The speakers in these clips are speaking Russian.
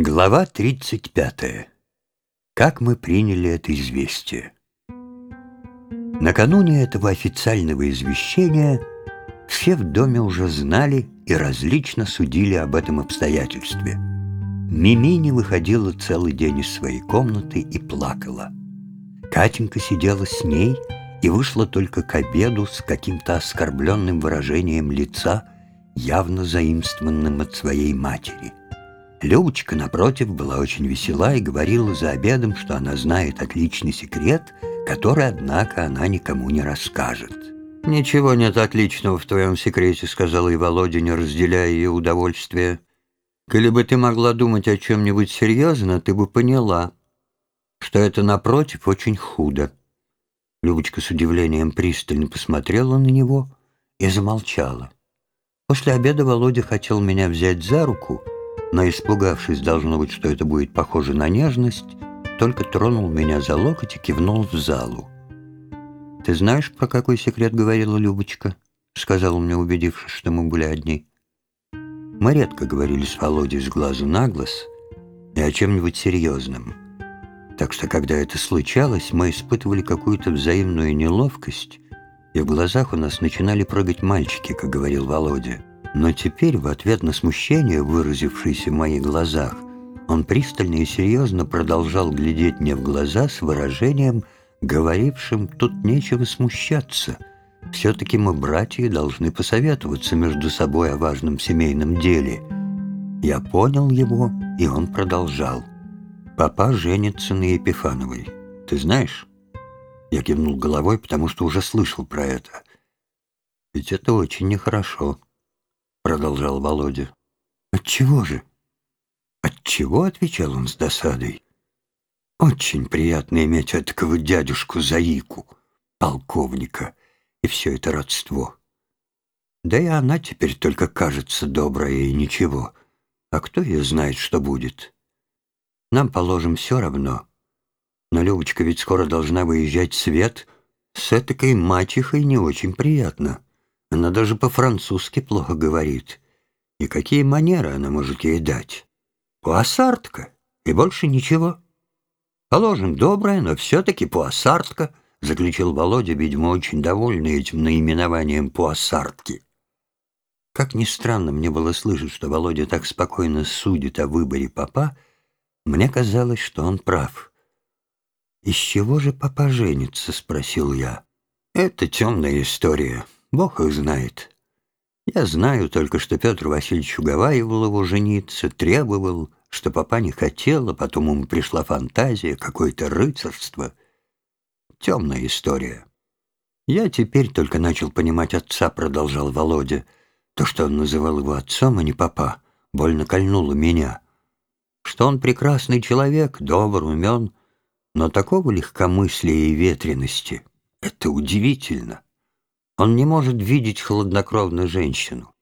Глава 35. Как мы приняли это известие? Накануне этого официального извещения все в доме уже знали и различно судили об этом обстоятельстве. Мими не выходила целый день из своей комнаты и плакала. Катенька сидела с ней и вышла только к обеду с каким-то оскорбленным выражением лица, явно заимствованным от своей матери. Любочка, напротив, была очень весела и говорила за обедом, что она знает отличный секрет, который, однако, она никому не расскажет. «Ничего нет отличного в твоем секрете», — сказала и Володя, не разделяя ее удовольствия. «Коли бы ты могла думать о чем-нибудь серьезно, ты бы поняла, что это, напротив, очень худо». Любочка с удивлением пристально посмотрела на него и замолчала. После обеда Володя хотел меня взять за руку — но, испугавшись, должно быть, что это будет похоже на нежность, только тронул меня за локоть и кивнул в залу. «Ты знаешь, про какой секрет говорила Любочка?» — сказал мне, убедившись, что мы были одни. Мы редко говорили с Володей с глазу на глаз и о чем-нибудь серьезном. Так что, когда это случалось, мы испытывали какую-то взаимную неловкость, и в глазах у нас начинали прыгать мальчики, как говорил Володя. Но теперь, в ответ на смущение, выразившееся в моих глазах, он пристально и серьезно продолжал глядеть мне в глаза с выражением, говорившим «тут нечего смущаться». Все-таки мы, братья, должны посоветоваться между собой о важном семейном деле. Я понял его, и он продолжал. «Папа женится на Епифановой. Ты знаешь?» Я кивнул головой, потому что уже слышал про это. «Ведь это очень нехорошо» продолжал Володя. «Отчего же?» «Отчего?» — отвечал он с досадой. «Очень приятно иметь такого дядюшку Заику, полковника, и все это родство. Да и она теперь только кажется добрая и ничего. А кто ее знает, что будет? Нам, положим, все равно. Но Любочка ведь скоро должна выезжать в свет. С этакой мачехой не очень приятно». Она даже по-французски плохо говорит. И какие манеры она может ей дать? Пуассартка, и больше ничего. Положим, добрая, но все-таки пуассартка, заключил Володя, видимо, очень довольный этим наименованием пуассартки. Как ни странно мне было слышать, что Володя так спокойно судит о выборе папа, мне казалось, что он прав. «Из чего же папа женится?» — спросил я. «Это темная история», Бог их знает. Я знаю только, что Петр Васильевич уговаривал его жениться, требовал, что папа не хотел, а потом ему пришла фантазия, какое-то рыцарство. Темная история. Я теперь только начал понимать отца, продолжал Володя. То, что он называл его отцом, а не папа, больно кольнуло меня. Что он прекрасный человек, добр, умен, но такого легкомыслия и ветренности — это удивительно. Он не может видеть хладнокровную женщину.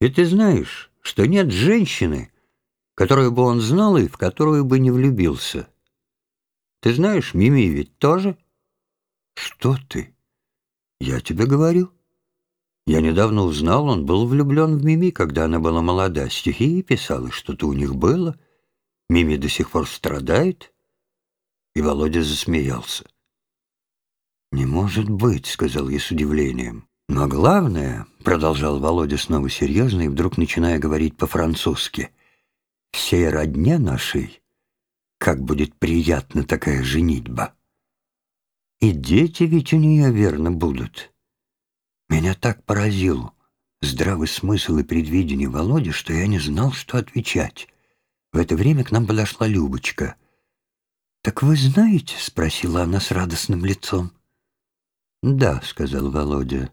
И ты знаешь, что нет женщины, которую бы он знал и в которую бы не влюбился. Ты знаешь, Мими ведь тоже? Что ты? Я тебе говорю. Я недавно узнал, он был влюблен в Мими, когда она была молода. Стихи писала, что-то у них было. Мими до сих пор страдает. И Володя засмеялся. «Не может быть», — сказал я с удивлением. «Но главное», — продолжал Володя снова серьезно и вдруг начиная говорить по-французски, «всей родне нашей, как будет приятна такая женитьба. И дети ведь у нее верно будут». Меня так поразил здравый смысл и предвидение Володи, что я не знал, что отвечать. В это время к нам подошла Любочка. «Так вы знаете?» — спросила она с радостным лицом. «Да», — сказал Володя.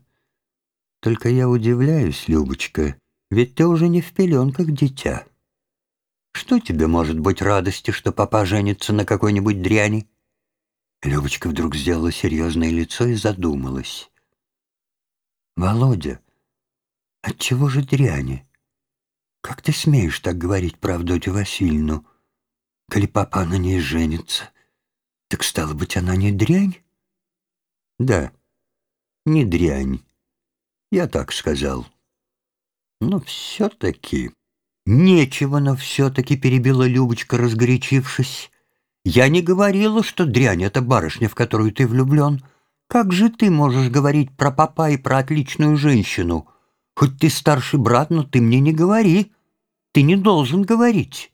«Только я удивляюсь, Любочка, ведь ты уже не в пеленках дитя. Что тебе может быть радости, что папа женится на какой-нибудь дряни?» Любочка вдруг сделала серьезное лицо и задумалась. «Володя, отчего же дряни? Как ты смеешь так говорить про Авдотью Васильевну? Коли папа на ней женится, так стало быть, она не дрянь?» «Да», не дрянь. Я так сказал. Но все-таки... Нечего, но все-таки перебила Любочка, разгорячившись. Я не говорила, что дрянь — это барышня, в которую ты влюблен. Как же ты можешь говорить про папа и про отличную женщину? Хоть ты старший брат, но ты мне не говори. Ты не должен говорить.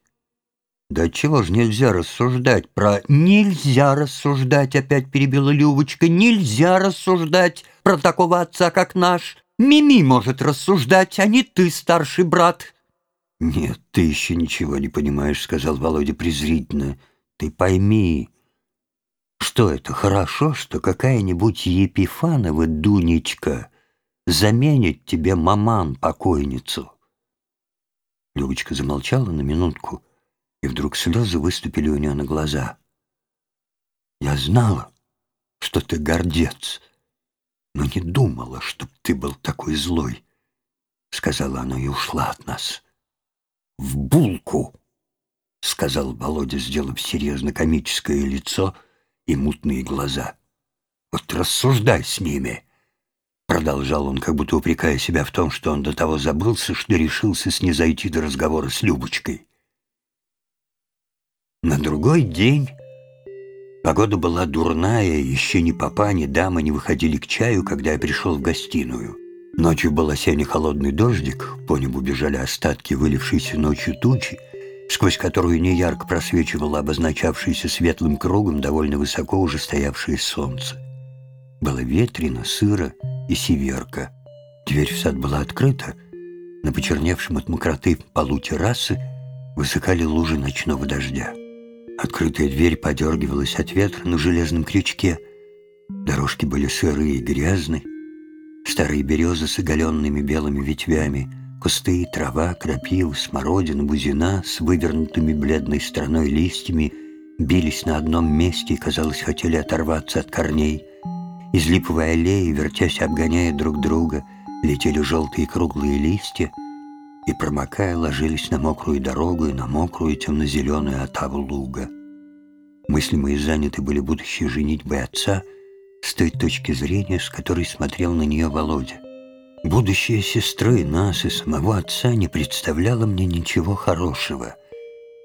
Да чего ж нельзя рассуждать про... Нельзя рассуждать, опять перебила Любочка. Нельзя рассуждать про такого отца, как наш. Мими может рассуждать, а не ты, старший брат. «Нет, ты еще ничего не понимаешь», — сказал Володя презрительно. «Ты пойми, что это хорошо, что какая-нибудь Епифанова Дунечка заменит тебе маман-покойницу». Любочка замолчала на минутку, и вдруг слезы выступили у нее на глаза. «Я знала, что ты гордец, но не думала, чтоб ты был такой злой», — сказала она и ушла от нас в булку!» — сказал Володя, сделав серьезно-комическое лицо и мутные глаза. «Вот рассуждай с ними!» Продолжал он, как будто упрекая себя в том, что он до того забылся, что решился снизойти до разговора с Любочкой. На другой день погода была дурная, еще ни папа, ни дама не выходили к чаю, когда я пришел в гостиную. Ночью был осенний холодный дождик, по небу бежали остатки вылившейся ночью тучи, сквозь которую неярко просвечивало обозначавшееся светлым кругом довольно высоко уже стоявшее солнце. Было ветрено, сыро и северка. Дверь в сад была открыта. На почерневшем от мокроты полу террасы высыхали лужи ночного дождя. Открытая дверь подергивалась от ветра на железном крючке. Дорожки были сырые и грязные. Старые березы с оголенными белыми ветвями, кусты, трава, крапива, смородина, бузина с вывернутыми бледной стороной листьями бились на одном месте и, казалось, хотели оторваться от корней. Из липовой аллеи, вертясь, обгоняя друг друга, летели желтые круглые листья и, промокая, ложились на мокрую дорогу и на мокрую темно-зеленую отаву луга. Мысли мои заняты были будущей женитьбой отца — с той точки зрения, с которой смотрел на нее Володя. Будущее сестры, нас и самого отца не представляло мне ничего хорошего.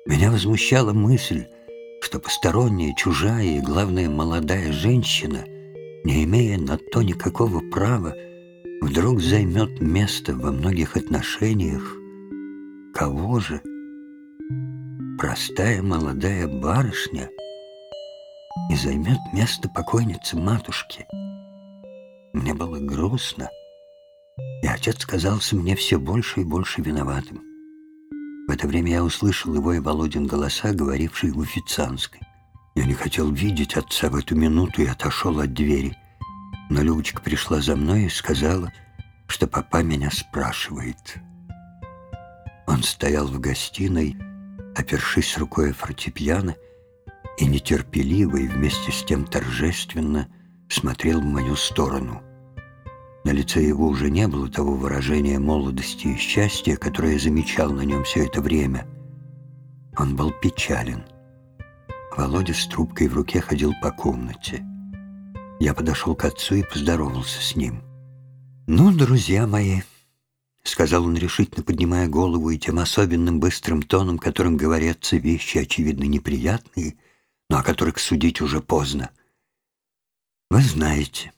Меня возмущала мысль, что посторонняя, чужая и, главное, молодая женщина, не имея на то никакого права, вдруг займет место во многих отношениях. Кого же? Простая молодая барышня — и займет место покойницы матушки. Мне было грустно, и отец казался мне все больше и больше виноватым. В это время я услышал его и Володин голоса, говорившие в официанской. Я не хотел видеть отца в эту минуту и отошел от двери. Но Любочка пришла за мной и сказала, что папа меня спрашивает. Он стоял в гостиной, опершись рукой о фортепиано, и нетерпеливо и вместе с тем торжественно смотрел в мою сторону. На лице его уже не было того выражения молодости и счастья, которое я замечал на нем все это время. Он был печален. Володя с трубкой в руке ходил по комнате. Я подошел к отцу и поздоровался с ним. «Ну, друзья мои», — сказал он решительно, поднимая голову и тем особенным быстрым тоном, которым говорятся вещи, очевидно, неприятные — но о которых судить уже поздно. Вы знаете,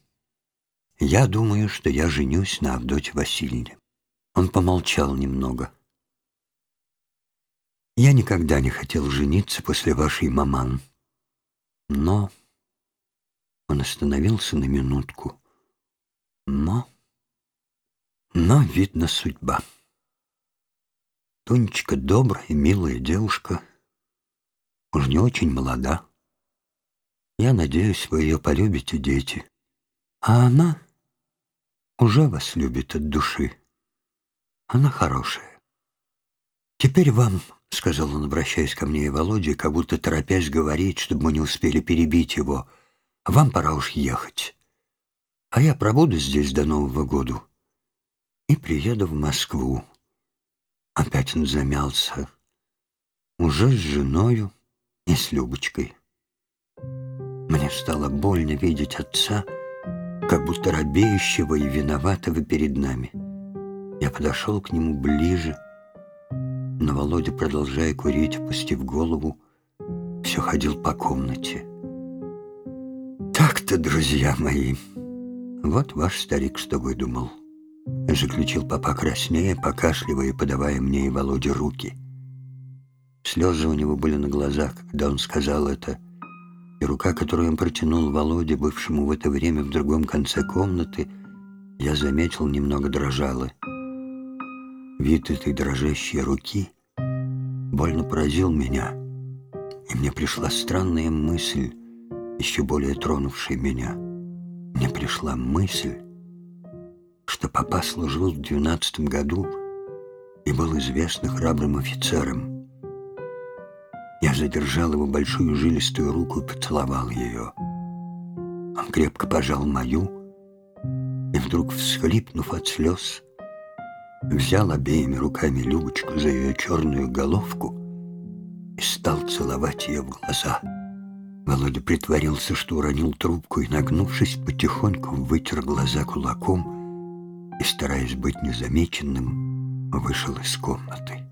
я думаю, что я женюсь на Авдоте Васильевне. Он помолчал немного. Я никогда не хотел жениться после вашей маман. Но... Он остановился на минутку. Но... Но, видно, судьба. Тонечка добрая, милая девушка — Уж не очень молода. Я надеюсь, вы ее полюбите, дети. А она уже вас любит от души. Она хорошая. Теперь вам, — сказал он, обращаясь ко мне и Володе, как будто торопясь говорить, чтобы мы не успели перебить его, — вам пора уж ехать. А я пробуду здесь до Нового года и приеду в Москву. Опять он замялся. Уже с женою и с Любочкой. Мне стало больно видеть отца, как будто робеющего и виноватого перед нами. Я подошел к нему ближе Но Володя, продолжая курить, опустив голову, все ходил по комнате. «Так-то, друзья мои, вот ваш старик что выдумал», — заключил папа краснее, покашливая и подавая мне и Володе руки. Слезы у него были на глазах, когда он сказал это, и рука, которую он протянул Володе, бывшему в это время в другом конце комнаты, я заметил, немного дрожала. Вид этой дрожащей руки больно поразил меня, и мне пришла странная мысль, еще более тронувшая меня. Мне пришла мысль, что папа служил в двенадцатом году и был известным храбрым офицером. Я задержал его большую жилистую руку и поцеловал ее. Он крепко пожал мою и вдруг, всхлипнув от слез, взял обеими руками Любочку за ее черную головку и стал целовать ее в глаза. Володя притворился, что уронил трубку и, нагнувшись, потихоньку вытер глаза кулаком и, стараясь быть незамеченным, вышел из комнаты.